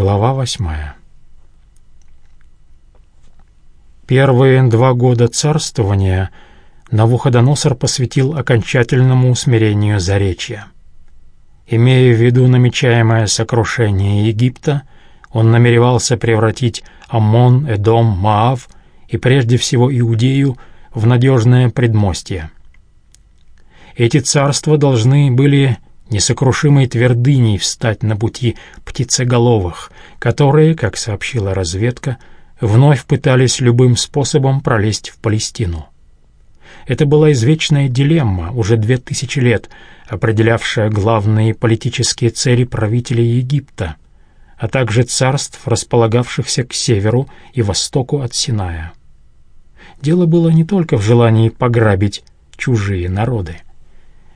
Глава восьмая. Первые два года царствования Навуходоносор посвятил окончательному усмирению Заречья. Имея в виду намечаемое сокрушение Египта, он намеревался превратить Аммон, Эдом, Маав и прежде всего Иудею в надежное предмостье. Эти царства должны были несокрушимой твердыней встать на пути птицеголовых, которые, как сообщила разведка, вновь пытались любым способом пролезть в Палестину. Это была извечная дилемма, уже две тысячи лет, определявшая главные политические цели правителей Египта, а также царств, располагавшихся к северу и востоку от Синая. Дело было не только в желании пограбить чужие народы.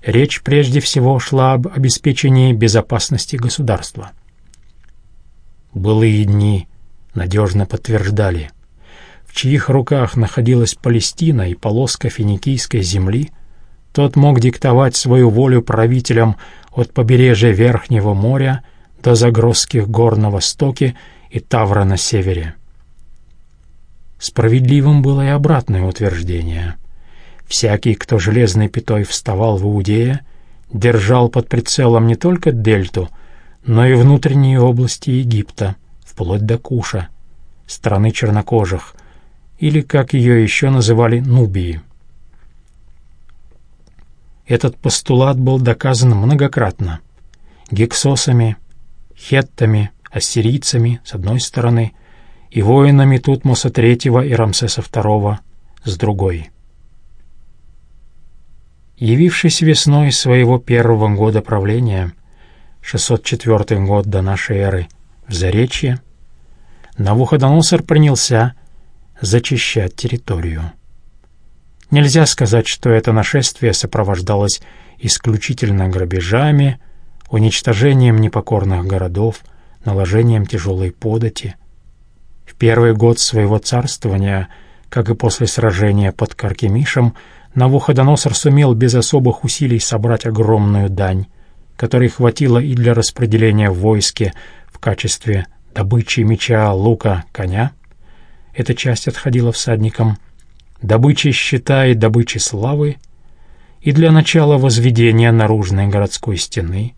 Речь прежде всего шла об обеспечении безопасности государства. Былые дни надежно подтверждали, в чьих руках находилась Палестина и полоска финикийской земли, тот мог диктовать свою волю правителям от побережья Верхнего моря до загрузских гор на востоке и Тавра на севере. Справедливым было и обратное утверждение — Всякий, кто железной пятой вставал в Иудея, держал под прицелом не только дельту, но и внутренние области Египта, вплоть до Куша, страны чернокожих, или, как ее еще называли, Нубии. Этот постулат был доказан многократно. Гексосами, хеттами, ассирийцами, с одной стороны, и воинами Тутмоса III и Рамсеса II с другой. Явившись весной своего первого года правления, 604 год до нашей эры, в Заречье, Навуходоносор принялся зачищать территорию. Нельзя сказать, что это нашествие сопровождалось исключительно грабежами, уничтожением непокорных городов, наложением тяжелой подати. В первый год своего царствования, как и после сражения под Каркемишем, Навуходоносор сумел без особых усилий собрать огромную дань, которой хватило и для распределения в войске в качестве добычи меча, лука, коня. Эта часть отходила всадникам, добычи щита и добычи славы, и для начала возведения наружной городской стены,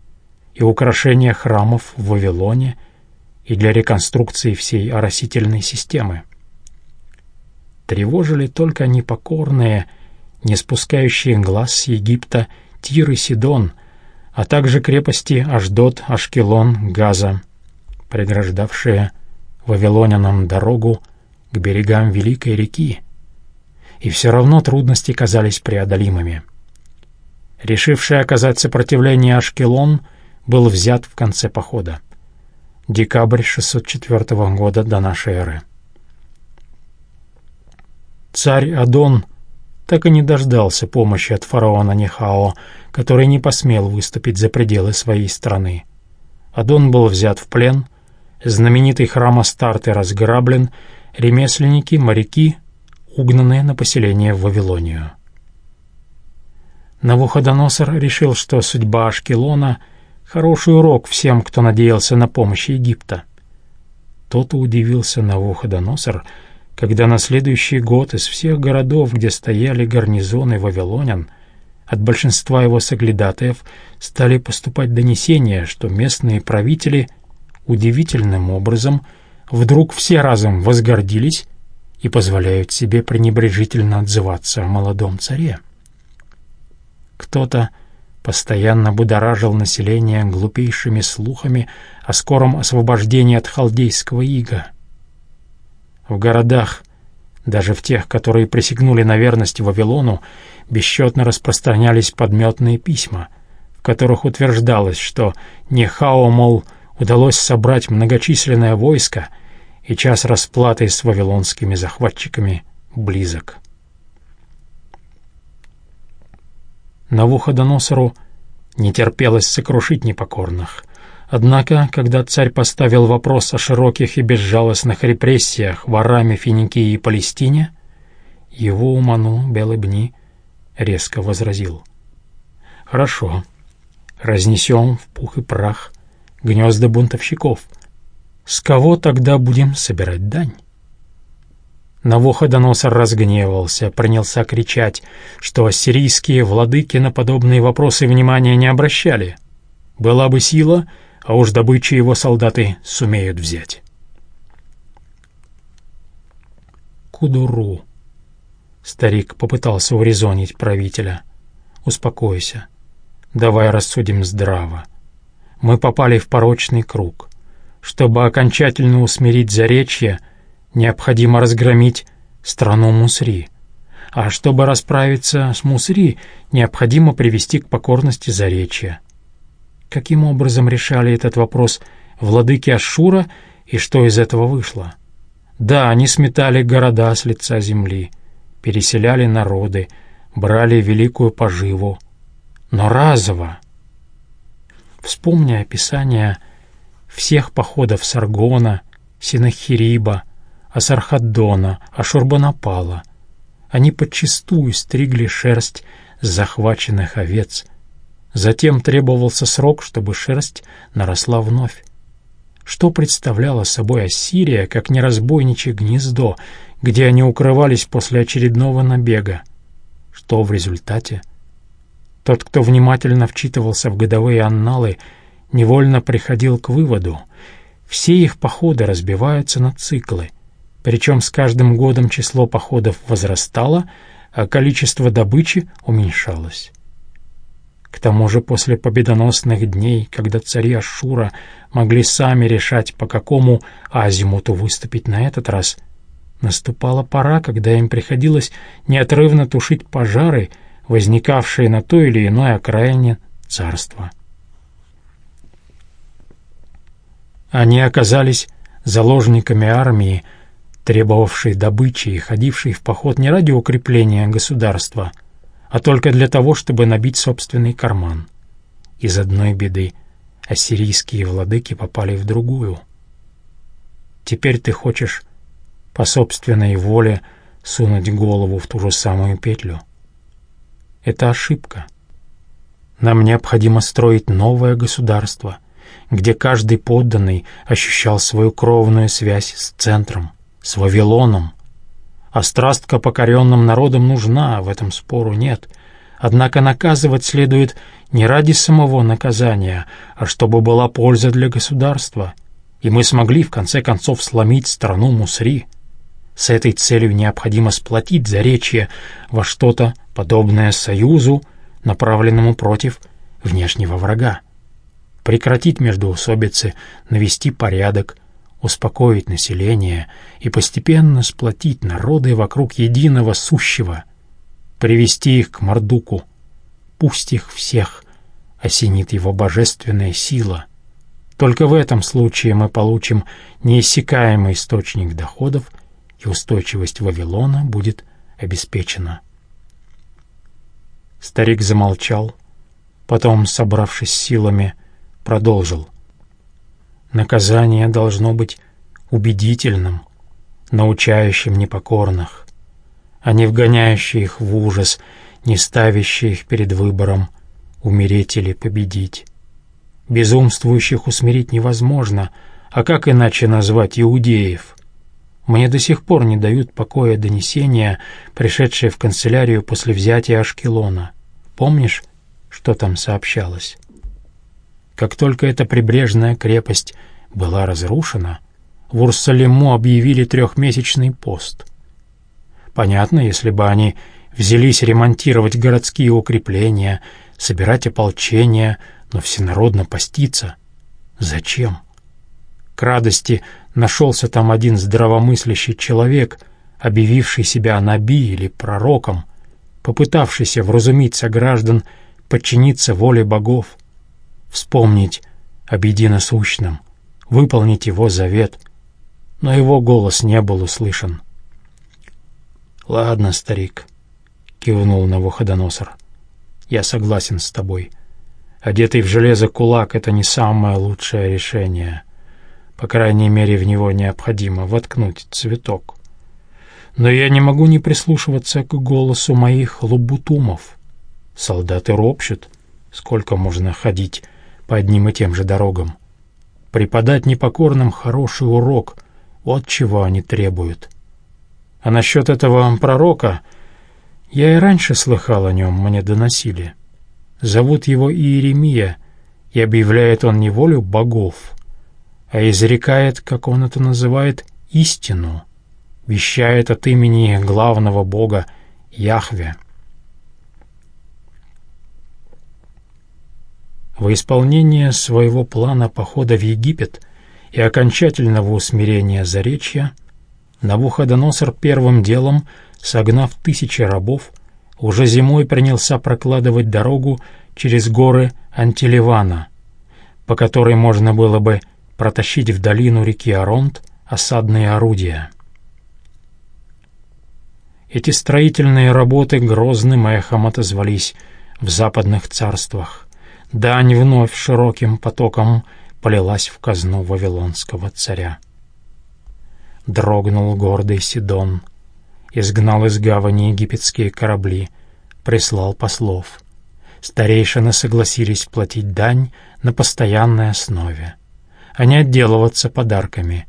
и украшения храмов в Вавилоне, и для реконструкции всей оросительной системы. Тревожили только непокорные не спускающие глаз с Египта Тир и Сидон, а также крепости Аждот, Ашкелон, Газа, преграждавшие вавилонянам дорогу к берегам Великой реки. И все равно трудности казались преодолимыми. Решивший оказать сопротивление Ашкелон был взят в конце похода. Декабрь 604 года до нашей эры. Царь Адон — так и не дождался помощи от фараона Нехао, который не посмел выступить за пределы своей страны. Адон был взят в плен, знаменитый храм Астарты разграблен, ремесленники, моряки угнаны на поселение в Вавилонию. Навуходоносор решил, что судьба Ашкелона — хороший урок всем, кто надеялся на помощь Египта. Тот удивился Навуходоносор — когда на следующий год из всех городов, где стояли гарнизоны вавилонян, от большинства его соглядатаев стали поступать донесения, что местные правители удивительным образом вдруг все разом возгордились и позволяют себе пренебрежительно отзываться о молодом царе. Кто-то постоянно будоражил население глупейшими слухами о скором освобождении от халдейского ига — в городах, даже в тех, которые присягнули на верность Вавилону, бесчетно распространялись подметные письма, в которых утверждалось, что Нехао, мол, удалось собрать многочисленное войско, и час расплаты с вавилонскими захватчиками близок. Навуходоносору не терпелось сокрушить непокорных — Однако, когда царь поставил вопрос о широких и безжалостных репрессиях в Араме, Финикии и Палестине, его уману Белыбни резко возразил. «Хорошо, разнесем в пух и прах гнезда бунтовщиков, С кого тогда будем собирать дань? Навуходоносор разгневался, принялся кричать, что ассирийские владыки на подобные вопросы внимания не обращали. Была бы сила, а уж добычу его солдаты сумеют взять. Кудуру. Старик попытался урезонить правителя. «Успокойся. Давай рассудим здраво. Мы попали в порочный круг. Чтобы окончательно усмирить заречье, необходимо разгромить страну Мусри. А чтобы расправиться с Мусри, необходимо привести к покорности заречья. Каким образом решали этот вопрос владыки Ашура и что из этого вышло? Да, они сметали города с лица земли, переселяли народы, брали великую поживу. Но разово. Вспомни описание всех походов Саргона, Синахириба, Асархаддона, Ашурбанапала. Они подчистую стригли шерсть захваченных овец. Затем требовался срок, чтобы шерсть наросла вновь. Что представляла собой Ассирия, как неразбойничье гнездо, где они укрывались после очередного набега? Что в результате? Тот, кто внимательно вчитывался в годовые анналы, невольно приходил к выводу. Все их походы разбиваются на циклы, причем с каждым годом число походов возрастало, а количество добычи уменьшалось. К тому же после победоносных дней, когда цари Ашура могли сами решать, по какому азимуту выступить на этот раз, наступала пора, когда им приходилось неотрывно тушить пожары, возникавшие на той или иной окраине царства. Они оказались заложниками армии, требовавшей добычи и ходившей в поход не ради укрепления государства, а только для того, чтобы набить собственный карман. Из одной беды ассирийские владыки попали в другую. Теперь ты хочешь по собственной воле сунуть голову в ту же самую петлю. Это ошибка. Нам необходимо строить новое государство — где каждый подданный ощущал свою кровную связь с центром, с Вавилоном. А страстка покоренным народам нужна, в этом спору нет. Однако наказывать следует не ради самого наказания, а чтобы была польза для государства. И мы смогли, в конце концов, сломить страну Мусри. С этой целью необходимо сплотить Заречье во что-то подобное союзу, направленному против внешнего врага прекратить междоусобицы, навести порядок, успокоить население и постепенно сплотить народы вокруг единого сущего, привести их к Мордуку. Пусть их всех осенит его божественная сила. Только в этом случае мы получим неиссякаемый источник доходов, и устойчивость Вавилона будет обеспечена. Старик замолчал, потом, собравшись силами, продолжил. Наказание должно быть убедительным, научающим непокорных, а не вгоняющим их в ужас, не ставящим их перед выбором умереть или победить. Безумствующих усмирить невозможно, а как иначе назвать иудеев? Мне до сих пор не дают покоя донесения, пришедшие в канцелярию после взятия Ашкелона. Помнишь, что там сообщалось? Как только эта прибрежная крепость была разрушена, в Урсалиму объявили трехмесячный пост. Понятно, если бы они взялись ремонтировать городские укрепления, собирать ополчение, но всенародно поститься. Зачем? К радости нашелся там один здравомыслящий человек, объявивший себя наби или пророком, попытавшийся вразумить граждан подчиниться воле богов вспомнить об единосущном, выполнить его завет, но его голос не был услышан. «Ладно, старик», — кивнул Навуходоносор, — «я согласен с тобой. Одетый в железо кулак — это не самое лучшее решение. По крайней мере, в него необходимо воткнуть цветок. Но я не могу не прислушиваться к голосу моих лабутумов. Солдаты ропщут, сколько можно ходить по одним и тем же дорогам. преподать непокорным хороший урок, вот чего они требуют. А насчет этого пророка, я и раньше слыхал о нем, мне доносили. Зовут его Иеремия, и объявляет он не волю богов, а изрекает, как он это называет, истину, вещает от имени главного бога Яхве. Во исполнение своего плана похода в Египет и окончательного усмирения Заречья Навуходоносор первым делом, согнав тысячи рабов, уже зимой принялся прокладывать дорогу через горы Антиливана, по которой можно было бы протащить в долину реки Аронт осадные орудия. Эти строительные работы грозным эхом отозвались в западных царствах. Дань вновь широким потоком полилась в казну вавилонского царя. Дрогнул гордый Сидон, изгнал из гавани египетские корабли, прислал послов. Старейшины согласились платить дань на постоянной основе, а не отделываться подарками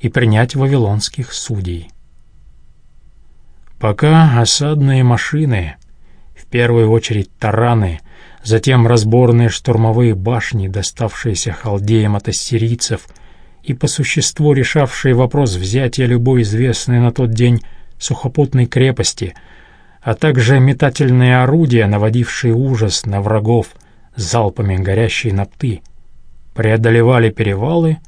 и принять вавилонских судей. Пока осадные машины, в первую очередь тараны, затем разборные штурмовые башни, доставшиеся халдеям от ассирийцев, и по существу решавшие вопрос взятия любой известной на тот день сухопутной крепости, а также метательные орудия, наводившие ужас на врагов залпами горящей напты, преодолевали перевалы,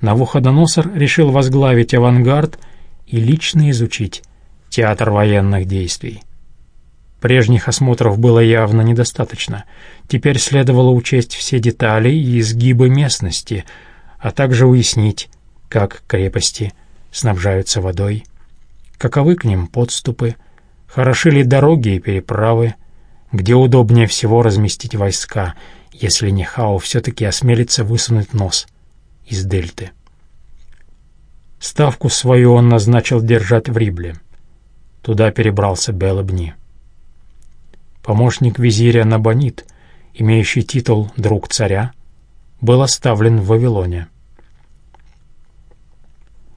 Навуходоносор решил возглавить авангард и лично изучить театр военных действий. Прежних осмотров было явно недостаточно. Теперь следовало учесть все детали и изгибы местности, а также уяснить, как крепости снабжаются водой, каковы к ним подступы, хороши ли дороги и переправы, где удобнее всего разместить войска, если Нехао все-таки осмелится высунуть нос из дельты. Ставку свою он назначил держать в Рибле. Туда перебрался Белобни. Помощник визиря Набонит, имеющий титул «друг царя», был оставлен в Вавилоне.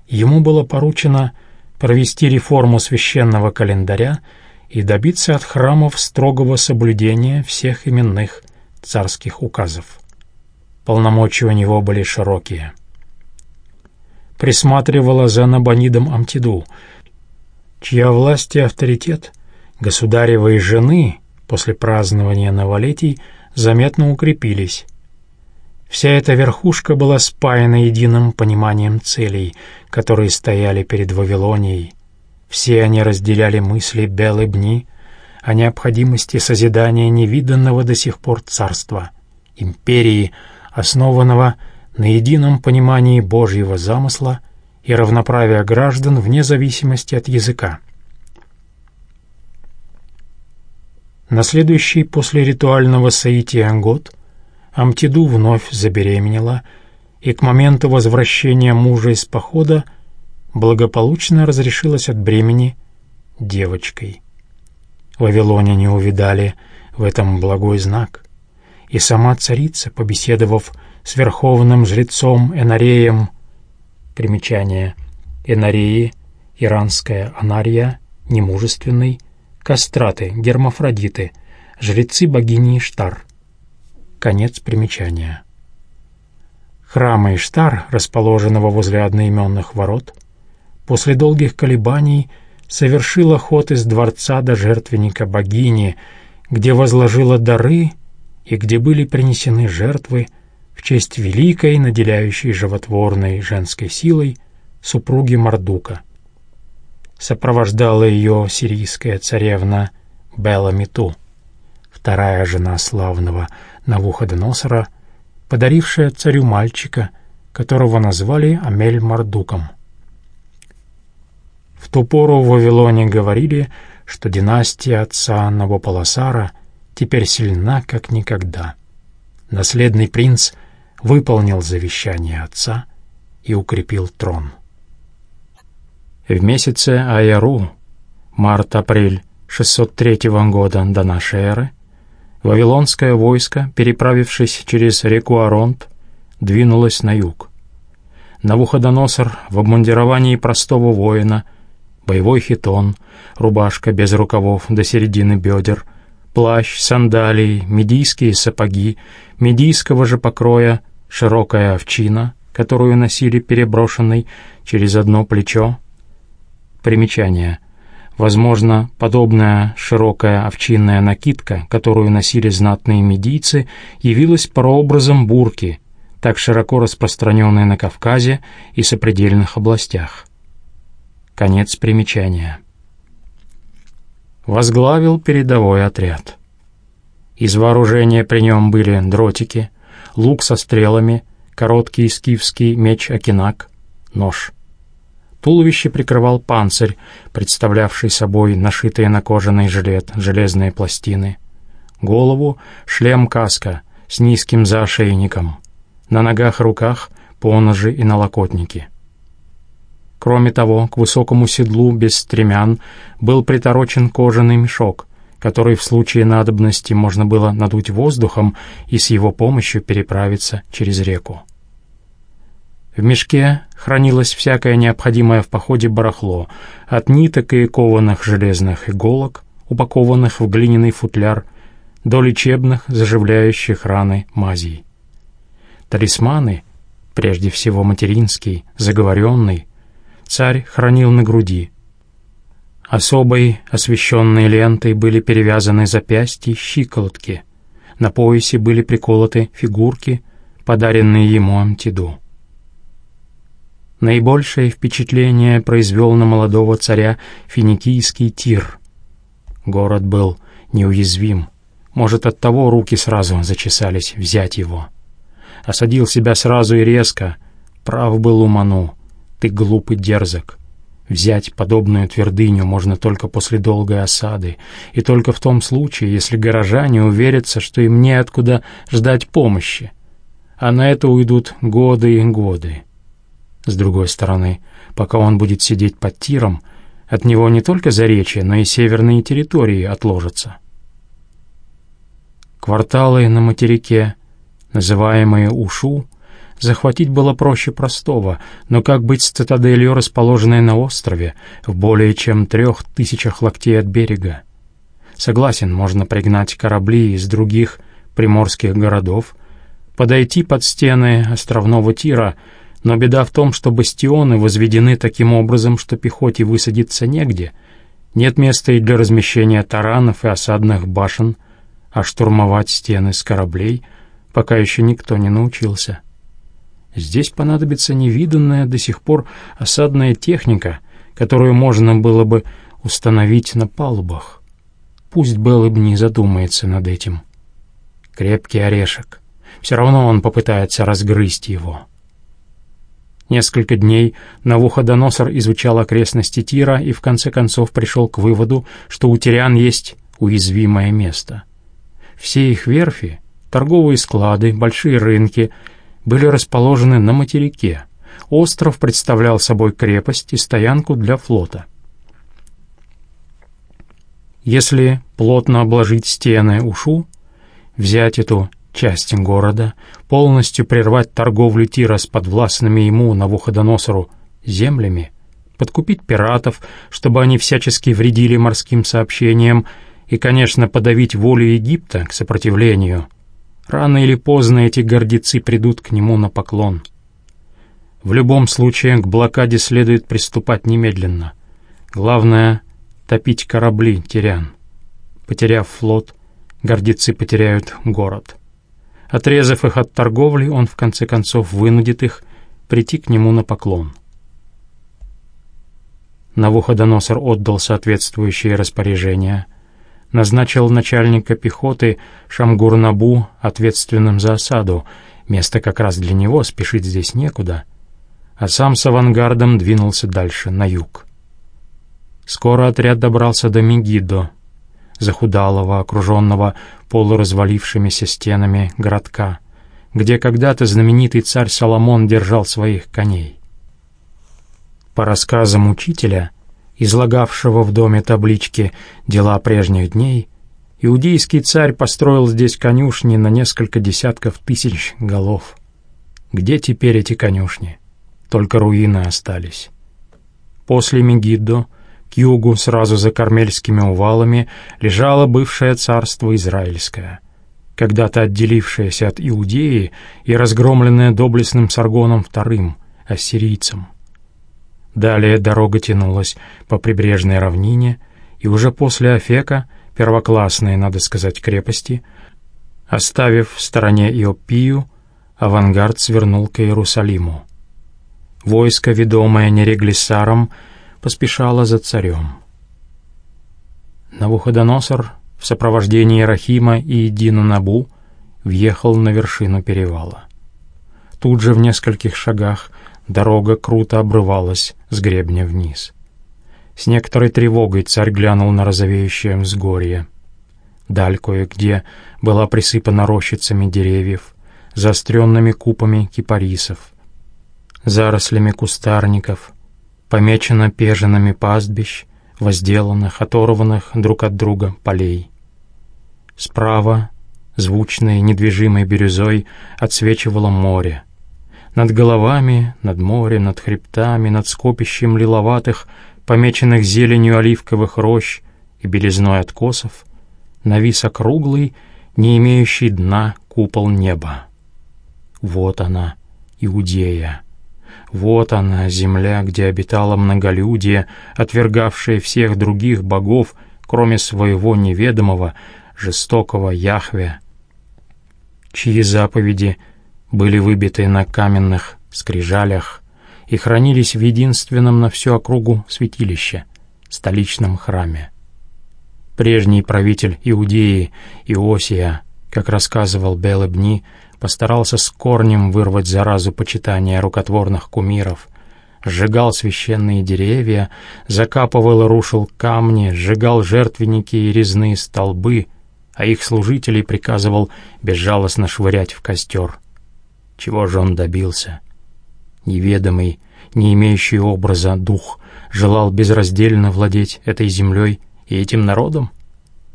Ему было поручено провести реформу священного календаря и добиться от храмов строгого соблюдения всех именных царских указов. Полномочия у него были широкие. Присматривала за Набонидом Амтиду, чья власть и авторитет государевой жены после празднования новолетий заметно укрепились. Вся эта верхушка была спаяна единым пониманием целей, которые стояли перед Вавилонией. Все они разделяли мысли Белы Бни о необходимости созидания невиданного до сих пор царства, империи, основанного на едином понимании Божьего замысла и равноправия граждан вне зависимости от языка. На следующий после ритуального соития год Амтиду вновь забеременела и к моменту возвращения мужа из похода благополучно разрешилась от бремени девочкой. Вавилоне не увидали в этом благой знак, и сама царица, побеседовав с верховным жрецом Энареем, примечание Энареи, иранская анария, немужественный, кастраты, гермафродиты, жрецы богини Иштар. Конец примечания. Храма Иштар, расположенного возле одноименных ворот, после долгих колебаний совершила ход из дворца до жертвенника богини, где возложила дары и где были принесены жертвы в честь великой, наделяющей животворной женской силой, супруги Мардука — сопровождала ее сирийская царевна Беламиту, вторая жена славного Навуходоносора, подарившая царю мальчика, которого назвали Амель-Мардуком. В ту пору в Вавилоне говорили, что династия отца Навополосара теперь сильна, как никогда. Наследный принц выполнил завещание отца и укрепил трон. В месяце Айару, март-апрель 603 года до нашей эры, Вавилонское войско, переправившись через реку Аронт, двинулась на юг. Навуходоносор в обмундировании простого воина, боевой хитон, рубашка без рукавов до середины бедер, плащ, сандалии, медийские сапоги, медийского же покроя, широкая овчина, которую носили переброшенной через одно плечо. Примечание. Возможно, подобная широкая овчинная накидка, которую носили знатные медийцы, явилась прообразом бурки, так широко распространенной на Кавказе и сопредельных областях. Конец примечания. Возглавил передовой отряд. Из вооружения при нем были дротики, лук со стрелами, короткий скифский меч Акинак, нож. Туловище прикрывал панцирь, представлявший собой нашитые на кожаный жилет железные пластины. Голову — шлем-каска с низким заошейником — на ногах-руках поножи и налокотники. Кроме того, к высокому седлу без стремян был приторочен кожаный мешок, который в случае надобности можно было надуть воздухом и с его помощью переправиться через реку. В мешке хранилось всякое необходимое в походе барахло, от ниток и кованых железных иголок, упакованных в глиняный футляр, до лечебных, заживляющих раны мазей. Талисманы, прежде всего материнский, заговоренный, царь хранил на груди. Особой освещенной лентой были перевязаны запястья и щиколотки. На поясе были приколоты фигурки, подаренные ему Амтиду. Наибольшее впечатление произвел на молодого царя финикийский тир. Город был неуязвим. Может, оттого руки сразу зачесались взять его осадил себя сразу и резко. Прав был Уману, ты глуп и дерзок. Взять подобную твердыню можно только после долгой осады, и только в том случае, если горожане уверятся, что им неоткуда ждать помощи. А на это уйдут годы и годы. С другой стороны, пока он будет сидеть под тиром, от него не только заречье, но и северные территории отложатся. Кварталы на материке называемые Ушу, захватить было проще простого, но как быть с цитаделью, расположенной на острове, в более чем трех тысячах локтей от берега? Согласен, можно пригнать корабли из других приморских городов, подойти под стены островного тира, но беда в том, что бастионы возведены таким образом, что пехоте высадиться негде, нет места и для размещения таранов и осадных башен, а штурмовать стены с кораблей — пока еще никто не научился. Здесь понадобится невиданная до сих пор осадная техника, которую можно было бы установить на палубах. Пусть Беллыб не задумается над этим. Крепкий орешек. Все равно он попытается разгрызть его. Несколько дней Навуходоносор изучал окрестности Тира и в конце концов пришел к выводу, что у Тириан есть уязвимое место. Все их верфи Торговые склады, большие рынки были расположены на материке. Остров представлял собой крепость и стоянку для флота. Если плотно обложить стены Ушу, взять эту часть города, полностью прервать торговлю Тира с подвластными ему Навуходоносору землями, подкупить пиратов, чтобы они всячески вредили морским сообщениям, и, конечно, подавить волю Египта к сопротивлению – Рано или поздно эти гордецы придут к нему на поклон. В любом случае к блокаде следует приступать немедленно. Главное — топить корабли терян. Потеряв флот, гордецы потеряют город. Отрезав их от торговли, он в конце концов вынудит их прийти к нему на поклон. Навуходоносор отдал соответствующие распоряжения — назначил начальника пехоты Шамгурнабу ответственным за осаду. Место как раз для него, спешить здесь некуда. А сам с авангардом двинулся дальше, на юг. Скоро отряд добрался до Мегидо, захудалого, окруженного полуразвалившимися стенами городка, где когда-то знаменитый царь Соломон держал своих коней. По рассказам учителя — излагавшего в доме таблички «Дела прежних дней», иудейский царь построил здесь конюшни на несколько десятков тысяч голов. Где теперь эти конюшни? Только руины остались. После Мегиддо, к югу, сразу за Кармельскими увалами, лежало бывшее царство Израильское, когда-то отделившееся от Иудеи и разгромленное доблестным Саргоном II, ассирийцем. Далее дорога тянулась по прибрежной равнине, и уже после Афека, первоклассной, надо сказать, крепости, оставив в стороне Иопию, авангард свернул к Иерусалиму. Войско, ведомое Нереглиссаром, поспешало за царем. Навуходоносор в сопровождении Рахима и Дину Набу въехал на вершину перевала. Тут же в нескольких шагах дорога круто обрывалась с гребня вниз. С некоторой тревогой царь глянул на розовеющее взгорье. Даль кое-где была присыпана рощицами деревьев, заостренными купами кипарисов, зарослями кустарников, помечено пежинами пастбищ, возделанных, оторванных друг от друга полей. Справа, звучной недвижимой бирюзой, отсвечивало море. Над головами, над морем, над хребтами, над скопищем лиловатых, помеченных зеленью оливковых рощ и белизной откосов, навис округлый, не имеющий дна купол неба. Вот она, Иудея. Вот она, земля, где обитало многолюдие, отвергавшее всех других богов, кроме своего неведомого, жестокого Яхве, чьи заповеди были выбиты на каменных скрижалях и хранились в единственном на всю округу святилище, столичном храме. Прежний правитель Иудеи Иосия, как рассказывал Белебни, постарался с корнем вырвать заразу почитания рукотворных кумиров, сжигал священные деревья, закапывал и рушил камни, сжигал жертвенники и резные столбы, а их служителей приказывал безжалостно швырять в костер. Чего же он добился? Неведомый, не имеющий образа дух, желал безраздельно владеть этой землей и этим народом?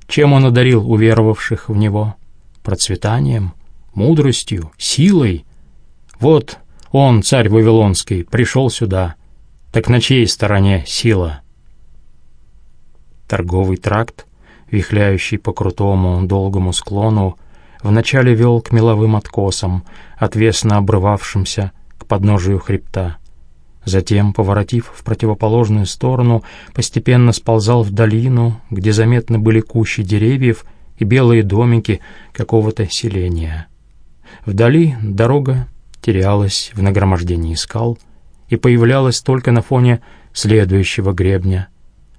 Чем он одарил уверовавших в него? Процветанием? Мудростью, силой. Вот он, царь Вавилонский, пришел сюда. Так на чьей стороне сила? Торговый тракт, вихляющий по крутому долгому склону, вначале вел к меловым откосам, отвесно обрывавшимся к подножию хребта. Затем, поворотив в противоположную сторону, постепенно сползал в долину, где заметны были кущи деревьев и белые домики какого-то селения. Вдали дорога терялась в нагромождении скал и появлялась только на фоне следующего гребня,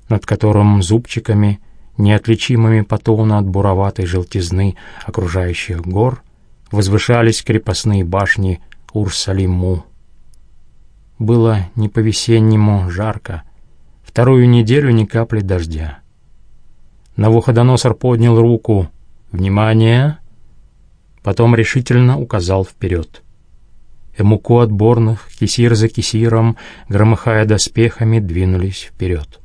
над которым зубчиками, неотличимыми по тону от буроватой желтизны окружающих гор, возвышались крепостные башни Урсалиму. Было не по-весеннему жарко, вторую неделю ни капли дождя. Навуходоносор поднял руку. «Внимание!» Потом решительно указал вперед. Эмуку отборных, кисир за кисиром, громыхая доспехами, двинулись вперед.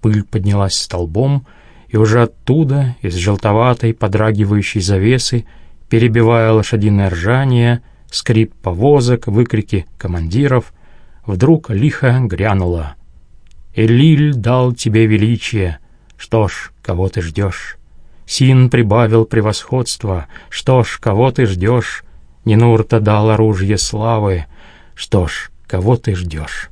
Пыль поднялась столбом, и уже оттуда, из желтоватой подрагивающей завесы, перебивая лошадиное ржание, скрип повозок, выкрики командиров, вдруг лихо грянуло. «Элиль дал тебе величие, что ж, кого ты ждешь?» Син прибавил превосходство. Что ж, кого ты ждешь? Нинурта дал оружие славы. Что ж, кого ты ждешь?